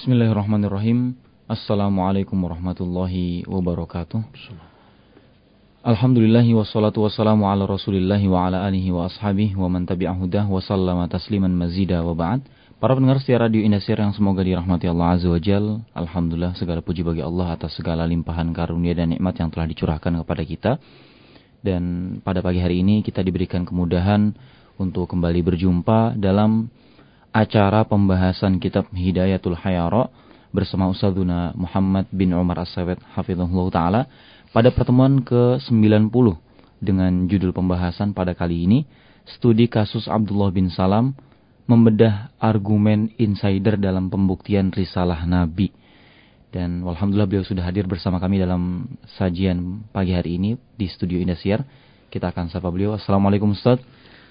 Bismillahirrahmanirrahim. Assalamualaikum warahmatullahi wabarakatuh. Alhamdulillahi wassalatu wassalamu ala rasulillahi wa ala alihi wa ashabihi wa man tabi'ahudah wa sallama tasliman mazida wa ba'd. Para pendengar setia radio Indosiar yang semoga dirahmati Allah Azza wa Jal. Alhamdulillah segala puji bagi Allah atas segala limpahan karunia dan nikmat yang telah dicurahkan kepada kita. Dan pada pagi hari ini kita diberikan kemudahan untuk kembali berjumpa dalam acara pembahasan kitab Hidayatul Hayara bersama Ustazuna Muhammad bin Umar As-Sawet Hafizullah Ta'ala pada pertemuan ke-90 dengan judul pembahasan pada kali ini studi kasus Abdullah bin Salam membedah argumen insider dalam pembuktian risalah Nabi. Dan alhamdulillah beliau sudah hadir bersama kami dalam sajian pagi hari ini di studio Indosiar. Kita akan sapa beliau. Assalamualaikum Ustaz.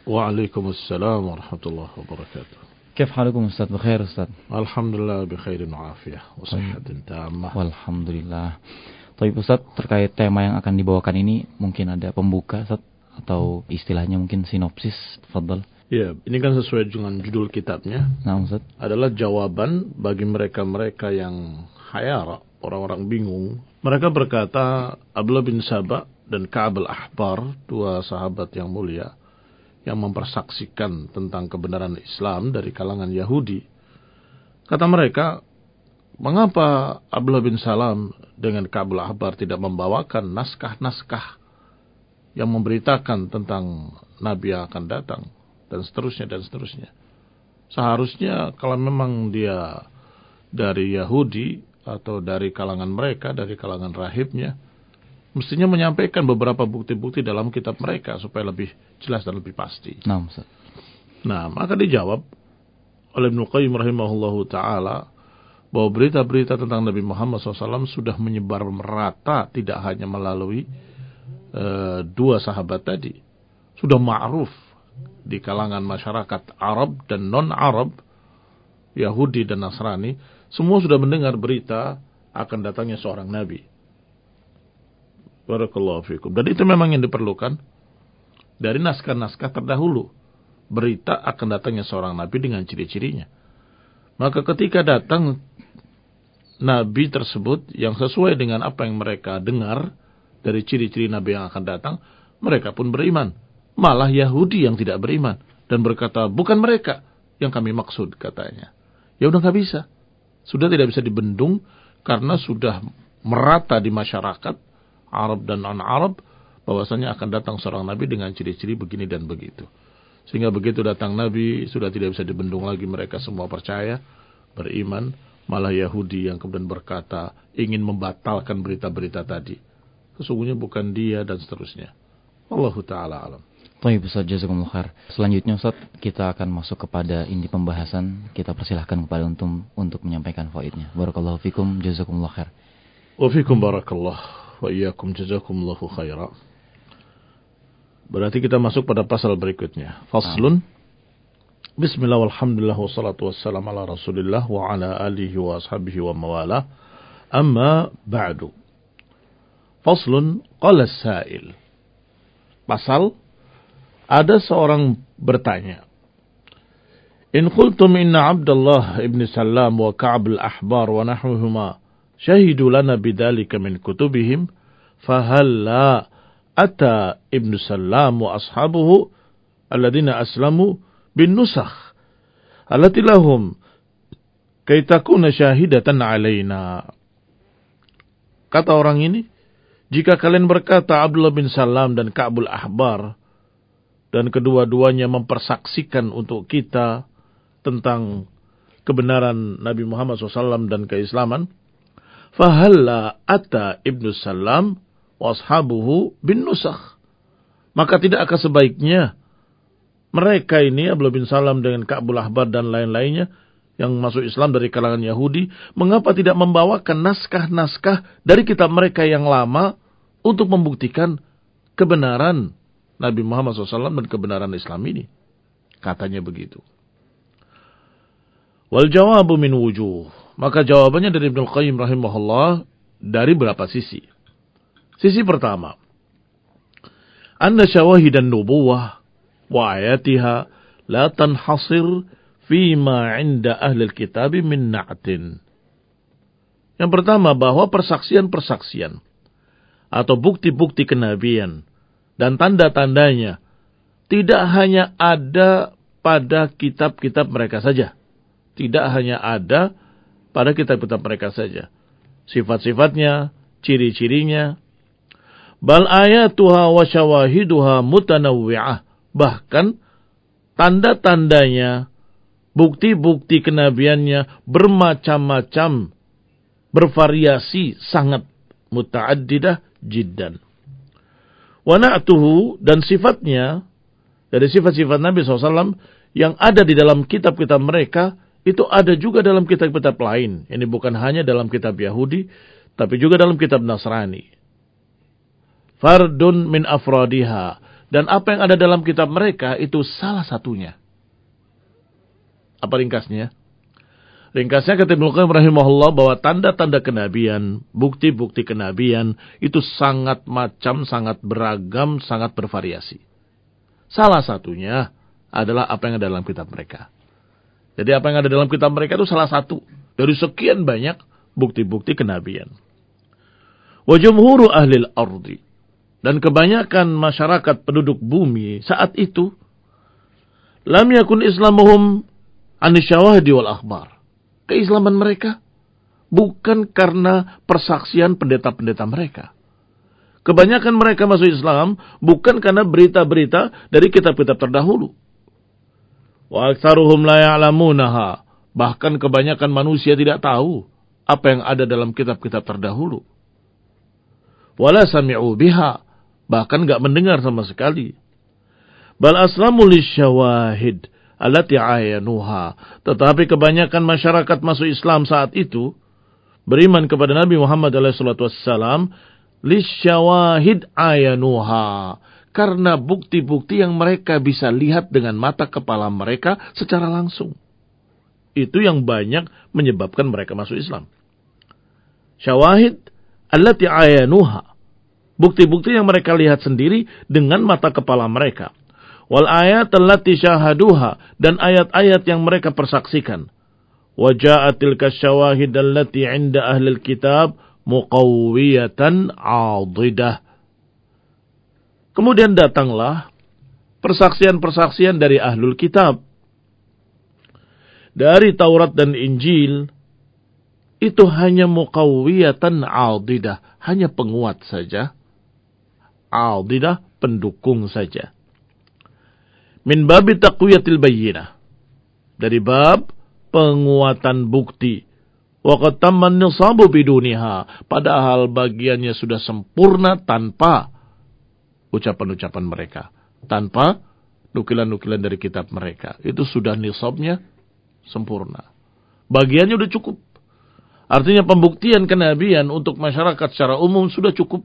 Waalaikumsalam warahmatullahi wabarakatuh. كيف حالكم أستاذ بخير أستاذ الحمد لله بخير وعافية وصحة تامة Walhamdulillah Tapi Ustaz terkait tema yang akan dibawakan ini Mungkin ada pembuka Ustaz Atau istilahnya mungkin sinopsis Fadal Ya, ini kan sesuai dengan judul kitabnya. Nah Ustaz Adalah jawaban bagi mereka-mereka yang hayara, orang-orang bingung. Mereka berkata, Abdullah bin Sabah dan Ka'ab al-Ahbar, dua sahabat yang mulia, yang mempersaksikan tentang kebenaran Islam dari kalangan Yahudi. Kata mereka, mengapa Abdullah bin Salam dengan Ka'ab al-Ahbar tidak membawakan naskah-naskah yang memberitakan tentang Nabi yang akan datang? dan seterusnya dan seterusnya. Seharusnya kalau memang dia dari Yahudi atau dari kalangan mereka, dari kalangan rahibnya, mestinya menyampaikan beberapa bukti-bukti dalam kitab mereka supaya lebih jelas dan lebih pasti. Nah Ustaz Nah, maka dijawab oleh Ibnu Qayyim rahimahullahu taala bahwa berita-berita tentang Nabi Muhammad SAW sudah menyebar merata tidak hanya melalui uh, dua sahabat tadi, sudah ma'ruf di kalangan masyarakat Arab dan non-Arab, Yahudi dan Nasrani, semua sudah mendengar berita akan datangnya seorang nabi. Barakallahu fikum. Dan itu memang yang diperlukan dari naskah-naskah terdahulu. Berita akan datangnya seorang nabi dengan ciri-cirinya. Maka ketika datang nabi tersebut yang sesuai dengan apa yang mereka dengar dari ciri-ciri nabi yang akan datang, mereka pun beriman malah Yahudi yang tidak beriman dan berkata bukan mereka yang kami maksud katanya. Ya udah nggak bisa, sudah tidak bisa dibendung karena sudah merata di masyarakat Arab dan non Arab bahwasanya akan datang seorang nabi dengan ciri-ciri begini dan begitu. Sehingga begitu datang nabi sudah tidak bisa dibendung lagi mereka semua percaya, beriman, malah Yahudi yang kemudian berkata ingin membatalkan berita-berita tadi. Sesungguhnya bukan dia dan seterusnya. Allahu taala alam. Baik Ustaz Jazakumullah khair. Selanjutnya Ustaz kita akan masuk kepada inti pembahasan. Kita persilahkan kepada untuk untuk menyampaikan faidnya. Barakallahu fikum jazakumullah khair. Wa fikum barakallah wa iyyakum jazakumullahu khaira. Berarti kita masuk pada pasal berikutnya. Faslun. Bismillah walhamdulillah wassalatu wassalam ala rasulillah wa ala alihi wa ashabihi wa mawala. Amma ba'du. Faslun qala sa'il. Pasal ada seorang bertanya, In qultum inna Abdullah ibn Salam wa Ka'ab al-Ahbar wa nahwuhuma syahidu lana bidhalika min kutubihim, fahalla ata ibn Salam wa ashabuhu alladhina aslamu bin nusakh allati lahum kay takuna syahidatan alaina. Kata orang ini, jika kalian berkata Abdullah bin Salam dan Ka'bul Ahbar dan kedua-duanya mempersaksikan untuk kita tentang kebenaran Nabi Muhammad SAW dan keislaman, fahalla ata ibnu Salam washabuhu bin nusakh. Maka tidak akan sebaiknya mereka ini Abdullah bin Salam dengan Ka'bul Ahbar dan lain-lainnya yang masuk Islam dari kalangan Yahudi, mengapa tidak membawakan naskah-naskah dari kitab mereka yang lama untuk membuktikan kebenaran Nabi Muhammad SAW dan kebenaran Islam ini. Katanya begitu. Wal jawabu min wujuh. Maka jawabannya dari Ibnu Qayyim rahimahullah dari berapa sisi? Sisi pertama, anna syawahid dan nubuwah wa ayatiha la tanhasir fima 'inda ahli kitab min na'tin Yang pertama bahwa persaksian-persaksian atau bukti-bukti kenabian dan tanda-tandanya tidak hanya ada pada kitab-kitab mereka saja. Tidak hanya ada pada kitab-kitab mereka saja. Sifat-sifatnya, ciri-cirinya. Bal ayatuha wa syawahiduha mutanawwi'ah. Bahkan tanda-tandanya, bukti-bukti kenabiannya bermacam-macam bervariasi sangat muta'addidah jiddan. Wana'atuhu dan sifatnya dari sifat-sifat Nabi SAW yang ada di dalam kitab-kitab mereka itu ada juga dalam kitab-kitab lain. Ini bukan hanya dalam kitab Yahudi, tapi juga dalam kitab Nasrani. Fardun min afradiha. Dan apa yang ada dalam kitab mereka itu salah satunya. Apa ringkasnya? Ringkasnya kata Ibnu Qayyim rahimahullah bahwa tanda-tanda kenabian, bukti-bukti kenabian itu sangat macam, sangat beragam, sangat bervariasi. Salah satunya adalah apa yang ada dalam kitab mereka. Jadi apa yang ada dalam kitab mereka itu salah satu dari sekian banyak bukti-bukti kenabian. Wa jumhuru ahli ardi dan kebanyakan masyarakat penduduk bumi saat itu lam yakun islamuhum an wal akhbar keislaman mereka bukan karena persaksian pendeta-pendeta mereka. Kebanyakan mereka masuk Islam bukan karena berita-berita dari kitab-kitab terdahulu. Wa aktsaruhum la ya'lamunaha. Bahkan kebanyakan manusia tidak tahu apa yang ada dalam kitab-kitab terdahulu. Wala sami'u biha. Bahkan gak mendengar sama sekali. Bal aslamu lisyawahid allati ayanuha. Tetapi kebanyakan masyarakat masuk Islam saat itu beriman kepada Nabi Muhammad SAW lisyawahid ayanuha karena bukti-bukti yang mereka bisa lihat dengan mata kepala mereka secara langsung. Itu yang banyak menyebabkan mereka masuk Islam. Syawahid allati ayanuha. Bukti-bukti yang mereka lihat sendiri dengan mata kepala mereka wal ayat allati syahaduha dan ayat-ayat yang mereka persaksikan. Wa ja'atil kasyawahid allati 'inda ahli kitab muqawwiyatan 'adidah. Kemudian datanglah persaksian-persaksian dari ahlul kitab. Dari Taurat dan Injil itu hanya muqawwiyatan 'adidah, hanya penguat saja. 'Adidah pendukung saja min babi taqwiyatil bayyinah. Dari bab penguatan bukti. Waqad tamman nisabu biduniha. Padahal bagiannya sudah sempurna tanpa ucapan-ucapan mereka. Tanpa nukilan-nukilan dari kitab mereka. Itu sudah nisabnya sempurna. Bagiannya sudah cukup. Artinya pembuktian kenabian untuk masyarakat secara umum sudah cukup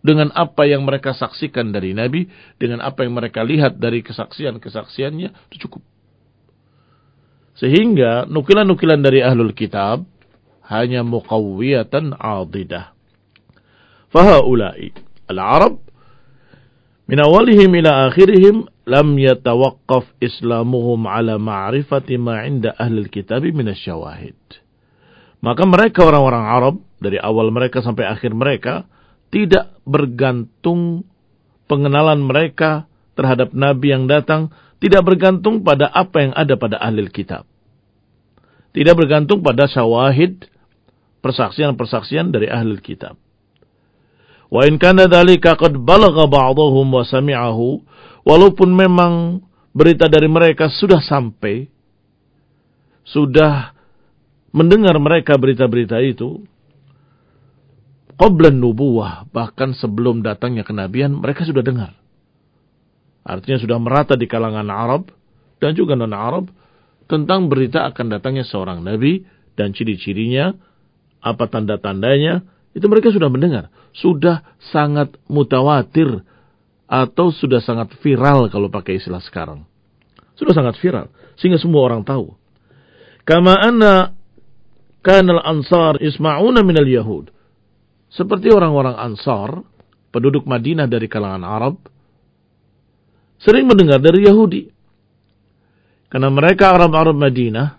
dengan apa yang mereka saksikan dari Nabi, dengan apa yang mereka lihat dari kesaksian-kesaksiannya, itu cukup. Sehingga nukilan-nukilan dari ahlul kitab hanya muqawwiyatan adidah. Fahaulai al-Arab min awalihim ila akhirihim lam yatawaqqaf islamuhum ala ma'rifati ma 'inda ahlul kitab min syawahid. Maka mereka orang-orang Arab dari awal mereka sampai akhir mereka tidak bergantung pengenalan mereka terhadap nabi yang datang tidak bergantung pada apa yang ada pada ahli kitab. Tidak bergantung pada syawahid, persaksian-persaksian dari ahli kitab. Wa in kana dhalika qad balagha ba'dhum wa sami'ahu, walaupun memang berita dari mereka sudah sampai, sudah mendengar mereka berita-berita itu, qablan nubuwah, bahkan sebelum datangnya kenabian, mereka sudah dengar. Artinya sudah merata di kalangan Arab dan juga non-Arab tentang berita akan datangnya seorang nabi dan ciri-cirinya, apa tanda-tandanya, itu mereka sudah mendengar. Sudah sangat mutawatir atau sudah sangat viral kalau pakai istilah sekarang. Sudah sangat viral sehingga semua orang tahu. Kama anna kanal ansar isma'una minal yahud seperti orang-orang Ansar, penduduk Madinah dari kalangan Arab, sering mendengar dari Yahudi. Karena mereka Arab-Arab Madinah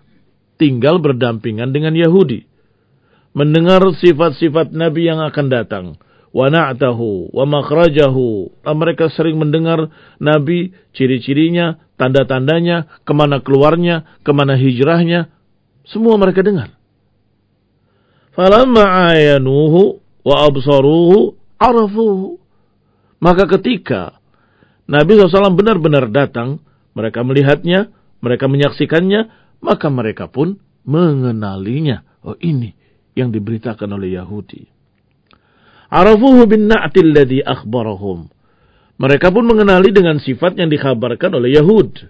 tinggal berdampingan dengan Yahudi. Mendengar sifat-sifat Nabi yang akan datang. Wa na'tahu wa makhrajahu. Mereka sering mendengar Nabi, ciri-cirinya, tanda-tandanya, ke mana keluarnya, ke mana hijrahnya. Semua mereka dengar. Falamma ayanuhu wa absaruhu arafuhu. Maka ketika Nabi SAW benar-benar datang, mereka melihatnya, mereka menyaksikannya, maka mereka pun mengenalinya. Oh ini yang diberitakan oleh Yahudi. Arafuhu bin na'til ladhi akhbarahum. Mereka pun mengenali dengan sifat yang dikhabarkan oleh Yahud,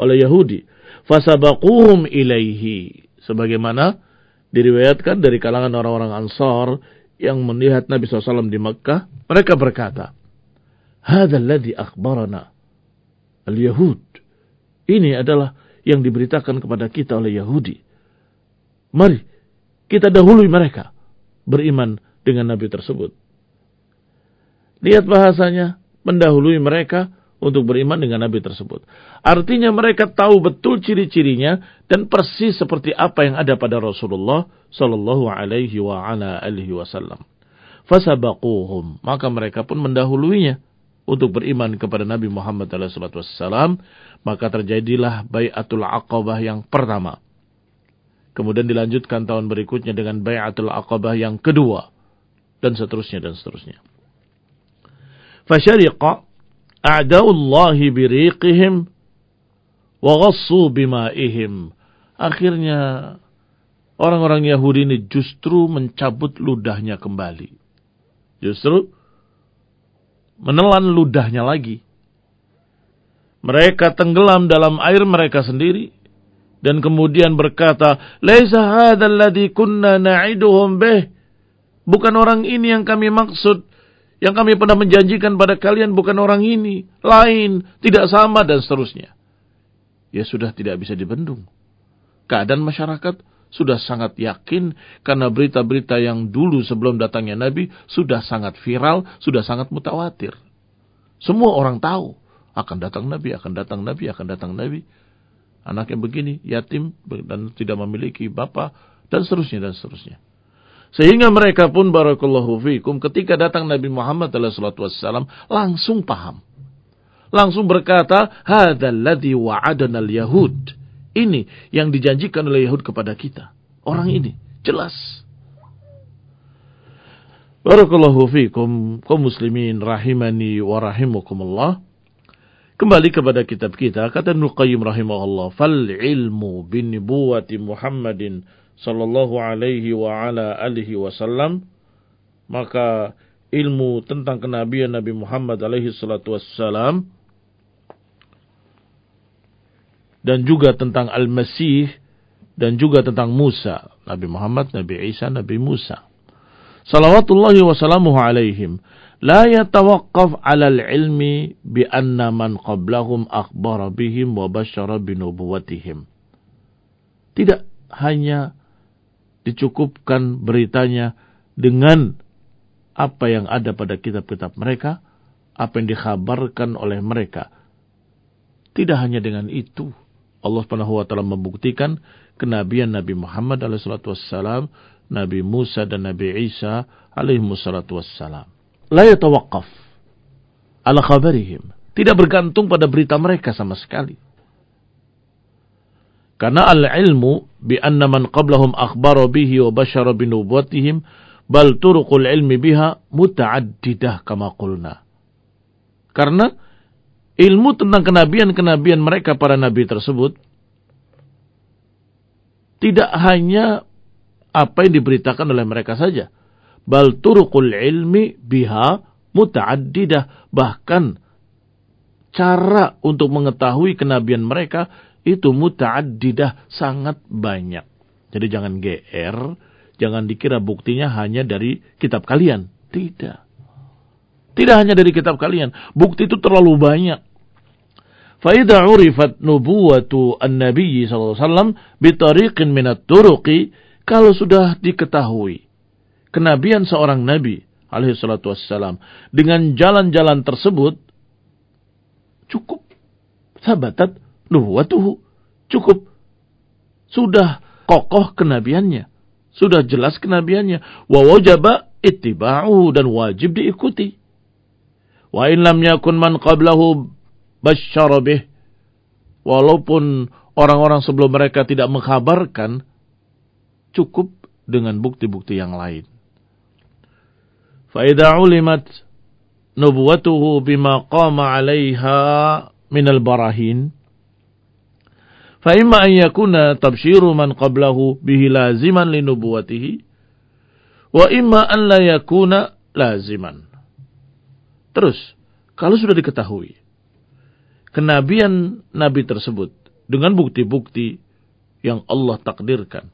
oleh Yahudi. Fasabaquhum ilaihi. Sebagaimana diriwayatkan dari kalangan orang-orang Ansar yang melihat Nabi SAW di Mekah, mereka berkata, Hada alladhi akhbarana al-Yahud. Ini adalah yang diberitakan kepada kita oleh Yahudi. Mari kita dahului mereka beriman dengan Nabi tersebut. Lihat bahasanya, mendahului mereka untuk beriman dengan Nabi tersebut. Artinya mereka tahu betul ciri-cirinya dan persis seperti apa yang ada pada Rasulullah Shallallahu Alaihi wa ala alihi Wasallam. Fasabaquhum maka mereka pun mendahuluinya untuk beriman kepada Nabi Muhammad SAW. Maka terjadilah bayatul aqabah yang pertama Kemudian dilanjutkan tahun berikutnya dengan Bayatul Aqabah yang kedua. Dan seterusnya dan seterusnya. Fasyariqa a'da'ullahi biriqihim wa ghassu bima'ihim. Akhirnya orang-orang Yahudi ini justru mencabut ludahnya kembali. Justru menelan ludahnya lagi. Mereka tenggelam dalam air mereka sendiri dan kemudian berkata, "Laisa hadzal ladzi kunna na'iduhum bih." Bukan orang ini yang kami maksud. Yang kami pernah menjanjikan pada kalian bukan orang ini, lain, tidak sama dan seterusnya. Ya sudah tidak bisa dibendung. Keadaan masyarakat sudah sangat yakin karena berita-berita yang dulu sebelum datangnya Nabi sudah sangat viral, sudah sangat mutawatir. Semua orang tahu akan datang Nabi, akan datang Nabi, akan datang Nabi anak yang begini, yatim dan tidak memiliki bapak dan seterusnya dan seterusnya. Sehingga mereka pun barakallahu fikum ketika datang Nabi Muhammad SAW langsung paham. Langsung berkata, Hadzal ladzi wa'adana al-yahud. Ini yang dijanjikan oleh Yahud kepada kita. Orang ini jelas. Barakallahu fikum kaum muslimin rahimani wa rahimakumullah. Kembali kepada kitab kita, kata Nuqayyim rahimahullah, fal ilmu bin nubuwati Muhammadin sallallahu alaihi wa ala alihi wasallam, maka ilmu tentang kenabian Nabi Muhammad alaihi salatu wassalam, dan juga tentang Al-Masih, dan juga tentang Musa, Nabi Muhammad, Nabi Isa, Nabi Musa. Salawatullahi wassalamuhu alaihim la yatawaqqaf al-ilmi bi anna man qablahum akhbara bihim wa. Tidak hanya dicukupkan beritanya dengan apa yang ada pada kitab-kitab mereka, apa yang dikhabarkan oleh mereka. Tidak hanya dengan itu, Allah Subhanahu wa taala membuktikan kenabian Nabi Muhammad alaihi Nabi Musa dan Nabi Isa alaihi wassalam la yatawaqqaf ala khabarihim. Tidak bergantung pada berita mereka sama sekali. Karena al-ilmu bi anna man qablahum akhbara bihi wa bashara bi nubuwatihim bal turuqul ilmi biha muta'addidah kama qulna. Karena ilmu tentang kenabian-kenabian mereka para nabi tersebut tidak hanya apa yang diberitakan oleh mereka saja, bal turuqul ilmi biha mutaaddidah bahkan cara untuk mengetahui kenabian mereka itu mutaaddidah sangat banyak. Jadi jangan GR, jangan dikira buktinya hanya dari kitab kalian. Tidak. Tidak hanya dari kitab kalian, bukti itu terlalu banyak. Faida urifat nubuwatu an-nabi sallallahu alaihi wasallam bitariqin minat turuqi kalau sudah diketahui kenabian seorang nabi alaihi salatu wassalam dengan jalan-jalan tersebut cukup sabatat nubuwatuhu cukup sudah kokoh kenabiannya Sudah jelas kenabiannya. Wa wajaba ittiba'uhu dan wajib diikuti. Wa in lam yakun man qablahu basyara bih. Walaupun orang-orang sebelum mereka tidak mengkabarkan, cukup dengan bukti-bukti yang lain. Fa'idha ulimat nubuwatuhu bima qama alaiha minal barahin. فإما أن يكون تبشير من قبله به لازما لنبوته وإما أن لا يكون لازما Terus, kalau sudah diketahui kenabian nabi tersebut dengan bukti-bukti yang Allah takdirkan,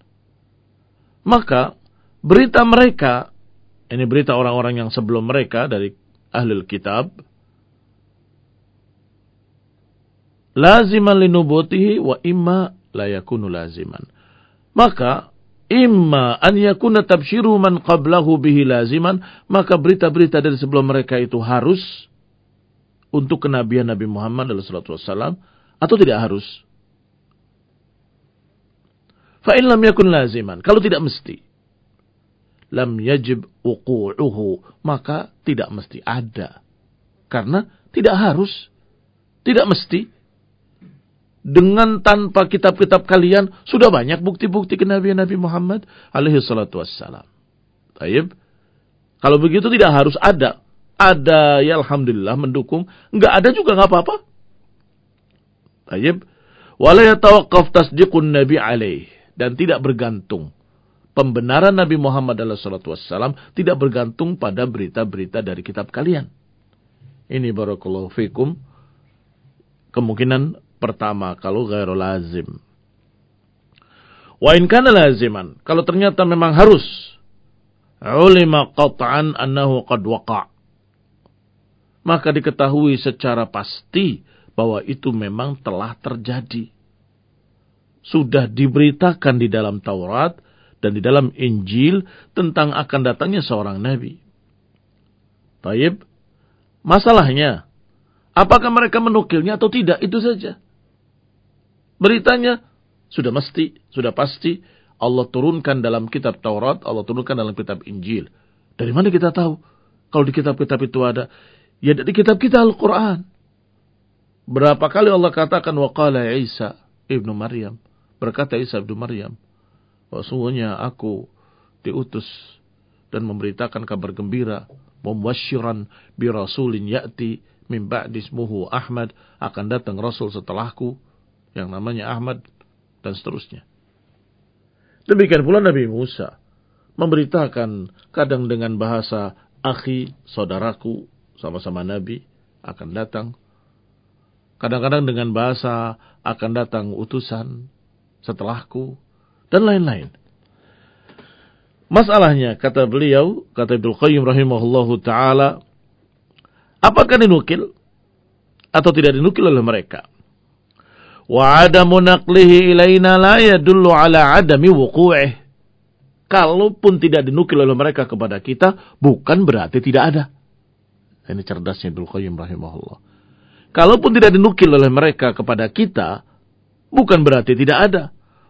maka berita mereka, ini berita orang-orang yang sebelum mereka dari ahli kitab, laziman linubutihi wa imma la yakunu laziman. Maka imma an yakuna tabsyiru man qablahu bihi laziman, maka berita-berita dari sebelum mereka itu harus untuk kenabian Nabi Muhammad SAW atau tidak harus. Fa in lam yakun laziman, kalau tidak mesti lam yajib uqu'uhu, maka tidak mesti ada. Karena tidak harus, tidak mesti dengan tanpa kitab-kitab kalian sudah banyak bukti-bukti kenabian Nabi Muhammad alaihi salatu wassalam. Taib. Kalau begitu tidak harus ada. Ada ya alhamdulillah mendukung, enggak ada juga enggak apa-apa. Taib. Wala yatawaqqaf tasdiqun nabi alaih dan tidak bergantung pembenaran Nabi Muhammad wassalam tidak bergantung pada berita-berita dari kitab kalian. Ini barakallahu fikum kemungkinan pertama kalau ghairu lazim. Wa in kana laziman, kalau ternyata memang harus ulima qat'an annahu qad waqa. Maka diketahui secara pasti bahwa itu memang telah terjadi. Sudah diberitakan di dalam Taurat dan di dalam Injil tentang akan datangnya seorang nabi. Taib, masalahnya apakah mereka menukilnya atau tidak itu saja. Beritanya sudah mesti, sudah pasti Allah turunkan dalam kitab Taurat, Allah turunkan dalam kitab Injil. Dari mana kita tahu? Kalau di kitab-kitab itu ada, ya di kitab kita Al-Quran. Berapa kali Allah katakan waqala Isa ibnu Maryam. Berkata Isa ibnu Maryam. Sesungguhnya aku diutus dan memberitakan kabar gembira. Memwasyiran bi rasulin ya'ti min ba'dismuhu Ahmad. Akan datang Rasul setelahku yang namanya Ahmad dan seterusnya. Demikian pula Nabi Musa memberitakan kadang dengan bahasa akhi, saudaraku, sama-sama Nabi akan datang. Kadang-kadang dengan bahasa akan datang utusan setelahku dan lain-lain. Masalahnya kata beliau, kata Ibnu Qayyim rahimahullahu taala, apakah dinukil atau tidak dinukil oleh mereka? Wa adamu naqlihi ilaina la yadullu ala adami wuqu'ih. Kalaupun tidak dinukil oleh mereka kepada kita, bukan berarti tidak ada. Ini cerdasnya Ibnu Qayyim rahimahullah. Kalaupun tidak dinukil oleh mereka kepada kita, bukan berarti tidak ada.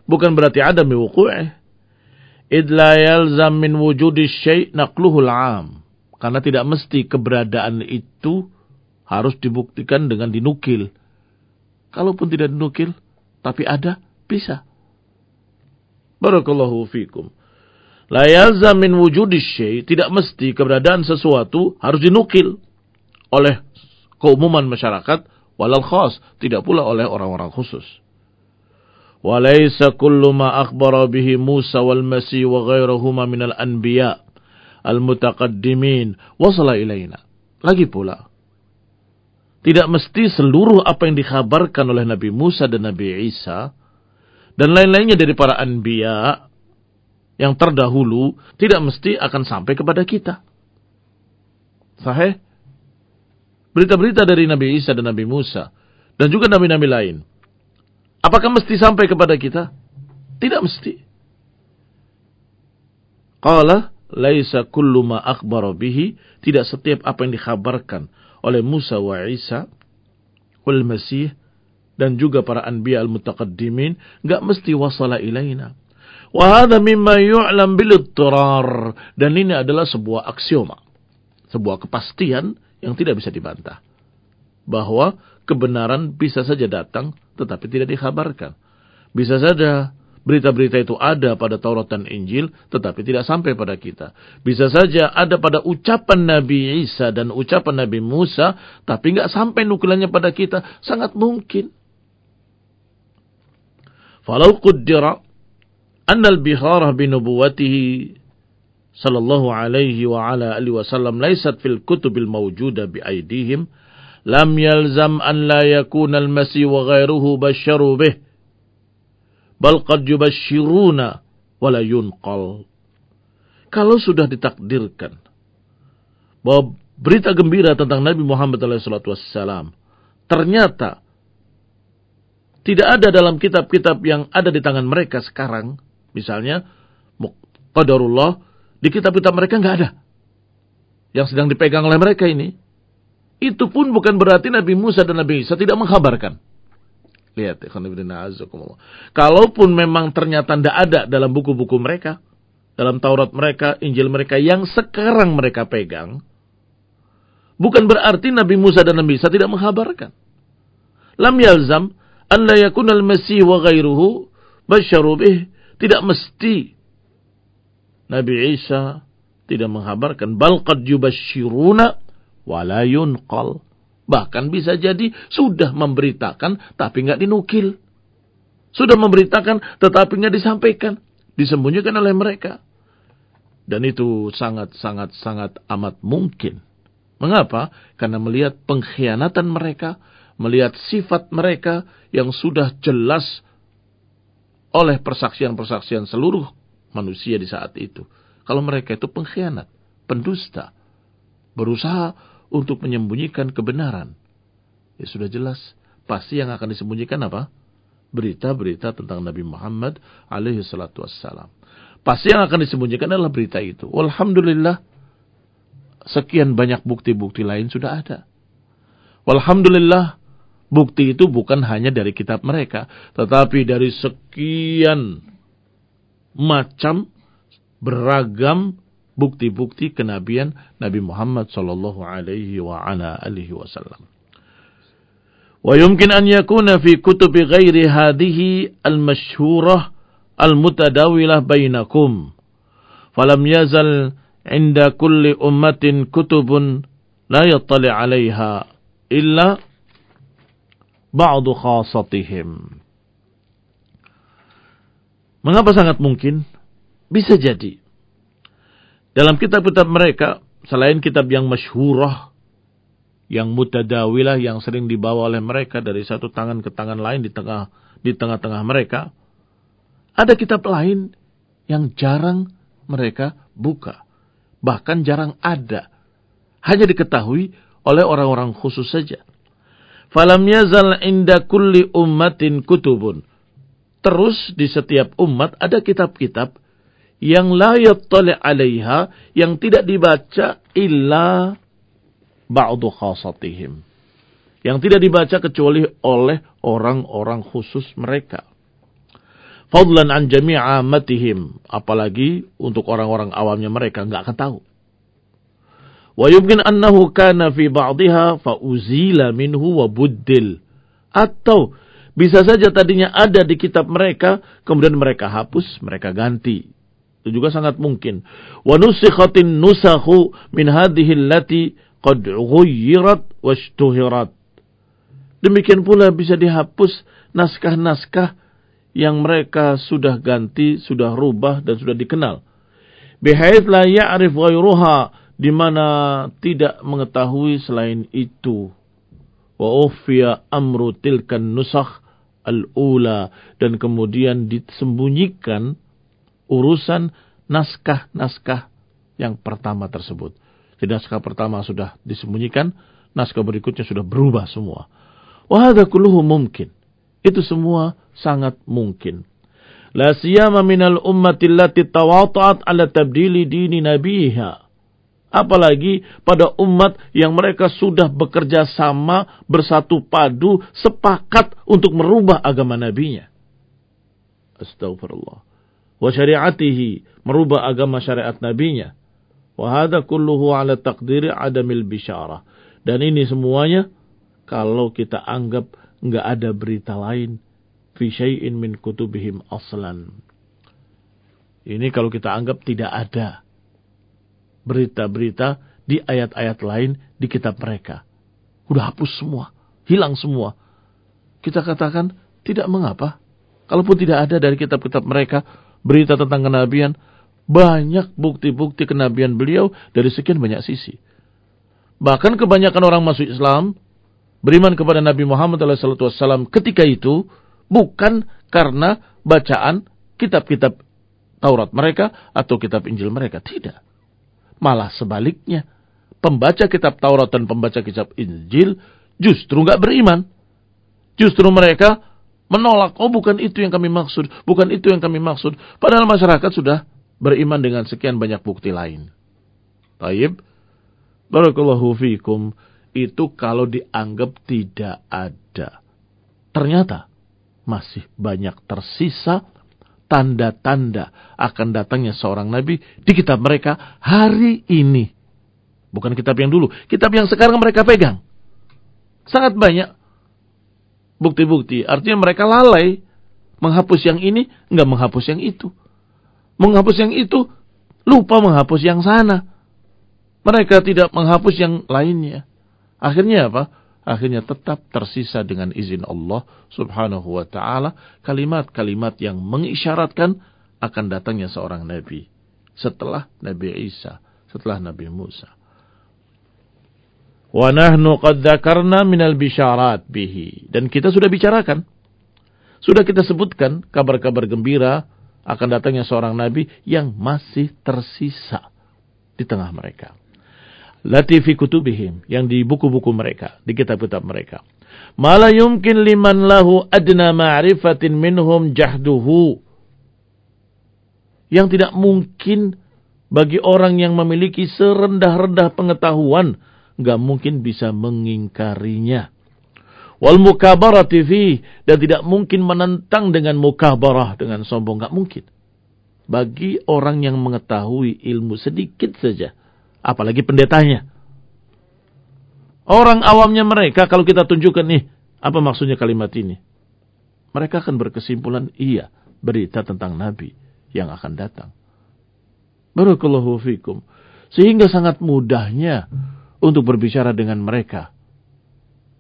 Bukan berarti ada wuqu'ih. Id la yalzam min wujudi syai' naqluhul am. Karena tidak mesti keberadaan itu harus dibuktikan dengan dinukil Kalaupun tidak dinukil, tapi ada, bisa. Barakallahu fikum. La yalzam min wujudis syai, tidak mesti keberadaan sesuatu harus dinukil oleh keumuman masyarakat walal khas, tidak pula oleh orang-orang khusus. Ma akhbara bihi Musa wal Masih wa ghairuhuma minal anbiya al-mutaqaddimin wasala ilaina. Lagi pula, tidak mesti seluruh apa yang dikhabarkan oleh Nabi Musa dan Nabi Isa dan lain-lainnya dari para anbiya yang terdahulu tidak mesti akan sampai kepada kita. Sahih? Berita-berita dari Nabi Isa dan Nabi Musa dan juga nabi-nabi lain. Apakah mesti sampai kepada kita? Tidak mesti. Qala laisa kullu ma akhbara bihi, tidak setiap apa yang dikhabarkan oleh Musa wa Isa wal Masih dan juga para anbiya al-mutaqaddimin enggak mesti wasala ilaina Wahada mimma yu'lam bil Dan ini adalah sebuah aksioma. Sebuah kepastian yang tidak bisa dibantah. Bahwa kebenaran bisa saja datang tetapi tidak dikhabarkan. Bisa saja berita-berita itu ada pada Taurat dan Injil tetapi tidak sampai pada kita. Bisa saja ada pada ucapan Nabi Isa dan ucapan Nabi Musa tapi nggak sampai nukilannya pada kita. Sangat mungkin. Falau qaddira annal biharah binubuwatihi sallallahu alaihi wa ala alihi wasallam laisat fil kutubil mawjuda bi aidihim lam yalzam an la yakuna al-masih wa ghairuhu basyaru bih bal qad yubashiruna wala yunqal kalau sudah ditakdirkan bahwa berita gembira tentang Nabi Muhammad SAW ternyata tidak ada dalam kitab-kitab yang ada di tangan mereka sekarang, misalnya Qadarullah, di kitab-kitab mereka nggak ada. Yang sedang dipegang oleh mereka ini. Itu pun bukan berarti Nabi Musa dan Nabi Isa tidak menghabarkan. Lihat, kalaupun memang ternyata tidak ada dalam buku-buku mereka, dalam Taurat mereka, Injil mereka yang sekarang mereka pegang, bukan berarti Nabi Musa dan Nabi Isa tidak menghabarkan. Lam yalzam an la yakuna al-masih wa ghairuhu basyaru tidak mesti Nabi Isa tidak menghabarkan bal qad wala yunqal. Bahkan bisa jadi sudah memberitakan tapi nggak dinukil. Sudah memberitakan tetapi nggak disampaikan, disembunyikan oleh mereka. Dan itu sangat sangat sangat amat mungkin. Mengapa? Karena melihat pengkhianatan mereka, melihat sifat mereka yang sudah jelas oleh persaksian-persaksian seluruh manusia di saat itu. Kalau mereka itu pengkhianat, pendusta, berusaha untuk menyembunyikan kebenaran. Ya sudah jelas, pasti yang akan disembunyikan apa? Berita-berita tentang Nabi Muhammad alaihi salatu wassalam. Pasti yang akan disembunyikan adalah berita itu. Alhamdulillah, sekian banyak bukti-bukti lain sudah ada. Alhamdulillah, Bukti itu bukan hanya dari kitab mereka, tetapi dari sekian macam beragam bukti-bukti kenabian Nabi Muhammad sallallahu alaihi wa ala alihi wasallam. Wa yumkin an yakuna fi kutubi ghairi hadhihi al-mashhurah al-mutadawilah bainakum. Falam yazal inda kulli ummatin kutubun la yattali 'alaiha illa ba'du khasatihim. Mengapa sangat mungkin? Bisa jadi. Dalam kitab-kitab mereka, selain kitab yang masyhurah, yang mutadawilah, yang sering dibawa oleh mereka dari satu tangan ke tangan lain di tengah di tengah-tengah mereka, ada kitab lain yang jarang mereka buka. Bahkan jarang ada. Hanya diketahui oleh orang-orang khusus saja. Falam yazal inda kulli ummatin kutubun. Terus di setiap umat ada kitab-kitab yang la yattali alaiha yang tidak dibaca illa ba'du khasatihim. Yang tidak dibaca kecuali oleh orang-orang khusus mereka. Fadlan an jami'a amatihim. Apalagi untuk orang-orang awamnya mereka nggak akan tahu. Wa yumkin annahu kana fi ba'dihha fa uzila minhu wa buddil. Atau bisa saja tadinya ada di kitab mereka, kemudian mereka hapus, mereka ganti. Itu juga sangat mungkin. Wa nusikhatin nusakhu min hadhihi allati qad ghuyyirat washtuhirat. Demikian pula bisa dihapus naskah-naskah yang mereka sudah ganti, sudah rubah dan sudah dikenal. Bihaith la ya'rif ghayruha di mana tidak mengetahui selain itu. Wa ufiya amru tilkan nusakh al-ula dan kemudian disembunyikan urusan naskah-naskah yang pertama tersebut. Jadi naskah pertama sudah disembunyikan, naskah berikutnya sudah berubah semua. Wahada kulluhu mungkin. Itu semua sangat mungkin. La siyama minal ummati allati tawata'at ala tabdili dini nabiha Apalagi pada umat yang mereka sudah bekerja sama, bersatu padu, sepakat untuk merubah agama nabinya. Astagfirullah. Wa syariatihi, merubah agama syariat nabinya. Wa hadha kulluhu ala taqdiri adamil bisyarah. Dan ini semuanya kalau kita anggap nggak ada berita lain fi syai'in min kutubihim aslan. Ini kalau kita anggap tidak ada berita-berita di ayat-ayat lain di kitab mereka. Udah hapus semua, hilang semua. Kita katakan tidak mengapa. Kalaupun tidak ada dari kitab-kitab mereka berita tentang kenabian, banyak bukti-bukti kenabian beliau dari sekian banyak sisi. Bahkan kebanyakan orang masuk Islam beriman kepada Nabi Muhammad SAW ketika itu bukan karena bacaan kitab-kitab Taurat mereka atau kitab Injil mereka. Tidak. Malah sebaliknya. Pembaca kitab Taurat dan pembaca kitab Injil justru nggak beriman. Justru mereka menolak. Oh bukan itu yang kami maksud. Bukan itu yang kami maksud. Padahal masyarakat sudah beriman dengan sekian banyak bukti lain. Taib. Barakallahu fikum. Itu kalau dianggap tidak ada. Ternyata masih banyak tersisa tanda-tanda akan datangnya seorang nabi di kitab mereka hari ini. Bukan kitab yang dulu, kitab yang sekarang mereka pegang. Sangat banyak bukti-bukti. Artinya mereka lalai menghapus yang ini, nggak menghapus yang itu. Menghapus yang itu, lupa menghapus yang sana. Mereka tidak menghapus yang lainnya. Akhirnya apa? akhirnya tetap tersisa dengan izin Allah Subhanahu wa taala kalimat-kalimat yang mengisyaratkan akan datangnya seorang nabi setelah Nabi Isa, setelah Nabi Musa. Wa nahnu qad dzakarna minal bisyarat bihi. Dan kita sudah bicarakan. Sudah kita sebutkan kabar-kabar gembira akan datangnya seorang nabi yang masih tersisa di tengah mereka latifi kutubihim yang di buku-buku mereka, di kitab-kitab mereka. Mala yumkin liman lahu adna ma'rifatin minhum jahduhu. Yang tidak mungkin bagi orang yang memiliki serendah-rendah pengetahuan, nggak mungkin bisa mengingkarinya. Wal mukabarati fi dan tidak mungkin menentang dengan mukabarah dengan sombong nggak mungkin. Bagi orang yang mengetahui ilmu sedikit saja, apalagi pendetanya. Orang awamnya mereka kalau kita tunjukkan nih apa maksudnya kalimat ini. Mereka akan berkesimpulan iya berita tentang nabi yang akan datang. Barakallahu fikum. Sehingga sangat mudahnya untuk berbicara dengan mereka.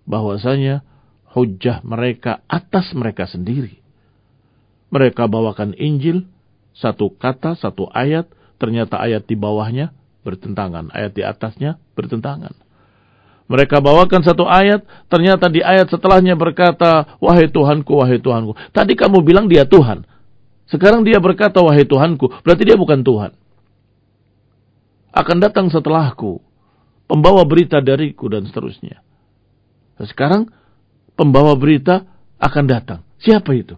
Bahwasanya hujah mereka atas mereka sendiri. Mereka bawakan Injil, satu kata, satu ayat, ternyata ayat di bawahnya bertentangan. Ayat di atasnya bertentangan. Mereka bawakan satu ayat, ternyata di ayat setelahnya berkata, Wahai Tuhanku, wahai Tuhanku. Tadi kamu bilang dia Tuhan. Sekarang dia berkata, Wahai Tuhanku. Berarti dia bukan Tuhan. Akan datang setelahku. Pembawa berita dariku dan seterusnya. Nah, sekarang pembawa berita akan datang. Siapa itu?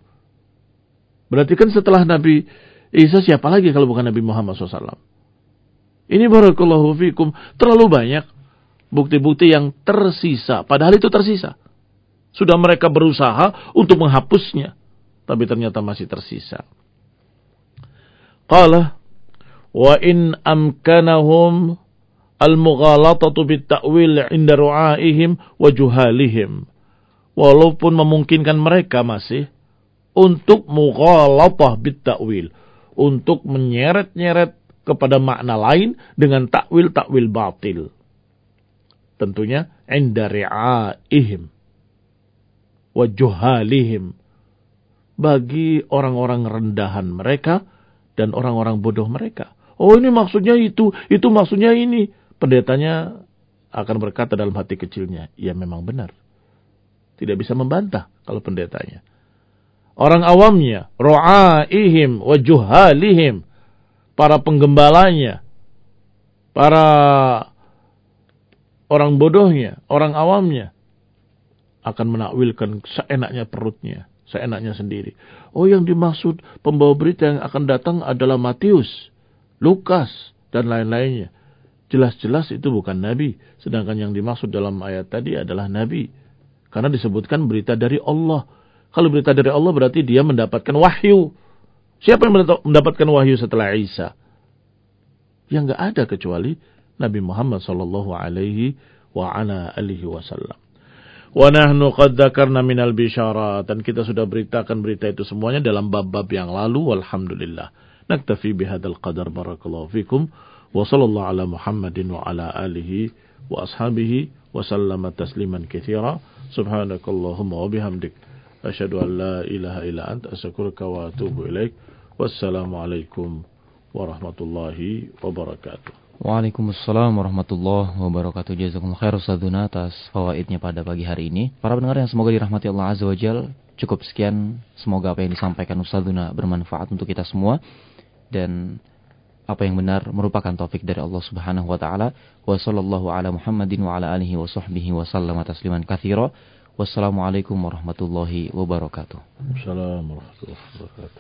Berarti kan setelah Nabi Isa siapa lagi kalau bukan Nabi Muhammad SAW? Ini barakallahu fikum terlalu banyak bukti-bukti yang tersisa. Padahal itu tersisa. Sudah mereka berusaha untuk menghapusnya. Tapi ternyata masih tersisa. Qala wa in amkanahum al-mughalatatu bit-ta'wil 'inda ru'aihim wa juhalihim. Walaupun memungkinkan mereka masih untuk mughalatah bit-ta'wil, untuk menyeret-nyeret kepada makna lain dengan takwil-takwil batil. Tentunya inda ri'aihim wa juhalihim bagi orang-orang rendahan mereka dan orang-orang bodoh mereka. Oh ini maksudnya itu, itu maksudnya ini. Pendetanya akan berkata dalam hati kecilnya, ya memang benar. Tidak bisa membantah kalau pendetanya. Orang awamnya, ro'aihim wa juhalihim para penggembalanya, para orang bodohnya, orang awamnya akan menakwilkan seenaknya perutnya, seenaknya sendiri. Oh yang dimaksud pembawa berita yang akan datang adalah Matius, Lukas, dan lain-lainnya. Jelas-jelas itu bukan Nabi. Sedangkan yang dimaksud dalam ayat tadi adalah Nabi. Karena disebutkan berita dari Allah. Kalau berita dari Allah berarti dia mendapatkan wahyu. Siapa yang mendapatkan wahyu setelah Isa? Yang enggak ada kecuali Nabi Muhammad sallallahu alaihi wasallam. Wa nahnu qad dzakarna minal bisyarat dan kita sudah beritakan berita itu semuanya dalam bab-bab yang lalu walhamdulillah. Naktafi bihadzal qadar barakallahu fikum Wassalamualaikum warahmatullahi wabarakatuh. Waalaikumsalam warahmatullahi wabarakatuh. Jazakumullah khair Ustazuna atas fawaidnya pada pagi hari ini. Para pendengar yang semoga dirahmati Allah Azza wa Jal. Cukup sekian. Semoga apa yang disampaikan Ustazuna bermanfaat untuk kita semua. Dan apa yang benar merupakan taufik dari Allah Subhanahu wa taala. Wa sallallahu ala Muhammadin wa ala alihi wa sahbihi wa sallama tasliman katsira. Wassalamualaikum warahmatullahi wabarakatuh. Assalamualaikum warahmatullahi wabarakatuh.